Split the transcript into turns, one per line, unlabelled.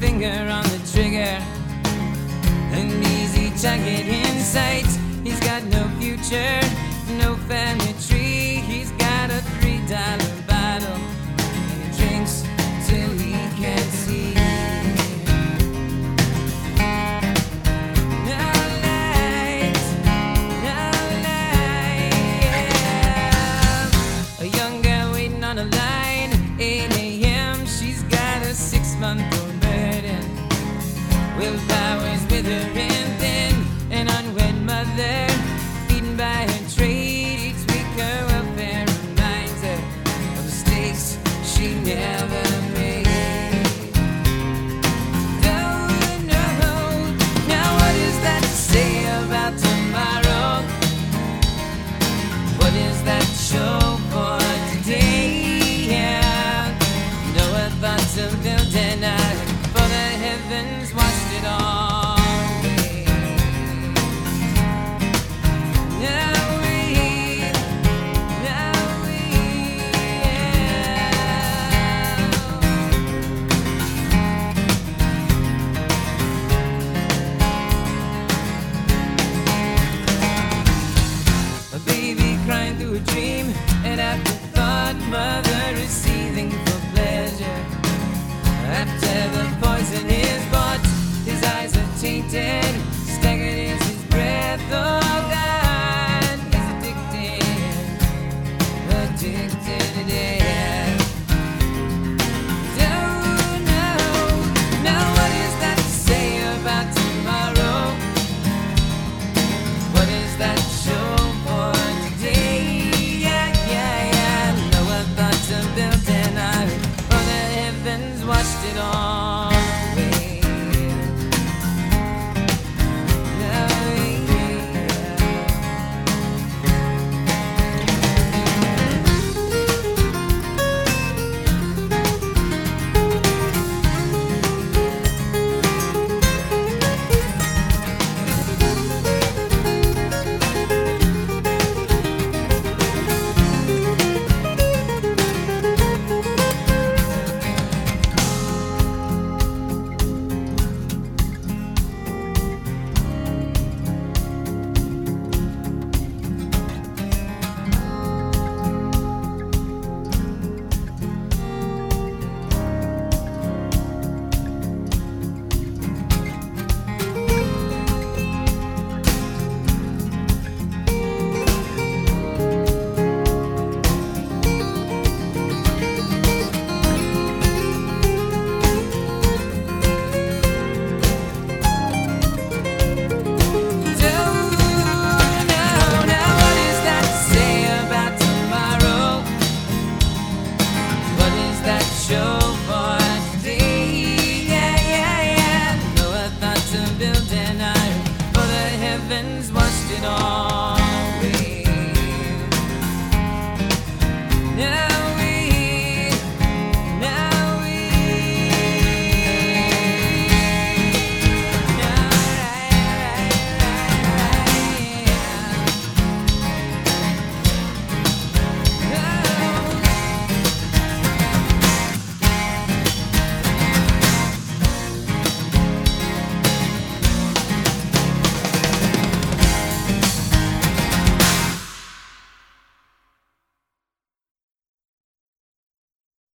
finger on the trigger. An easy target in sight. He's got no future, no family tree. He's got a three dollar bottle. And he drinks till he can't see. A young girl waiting on a line, 8 a.m. She's got a six month old will flowers be mother is seething. on.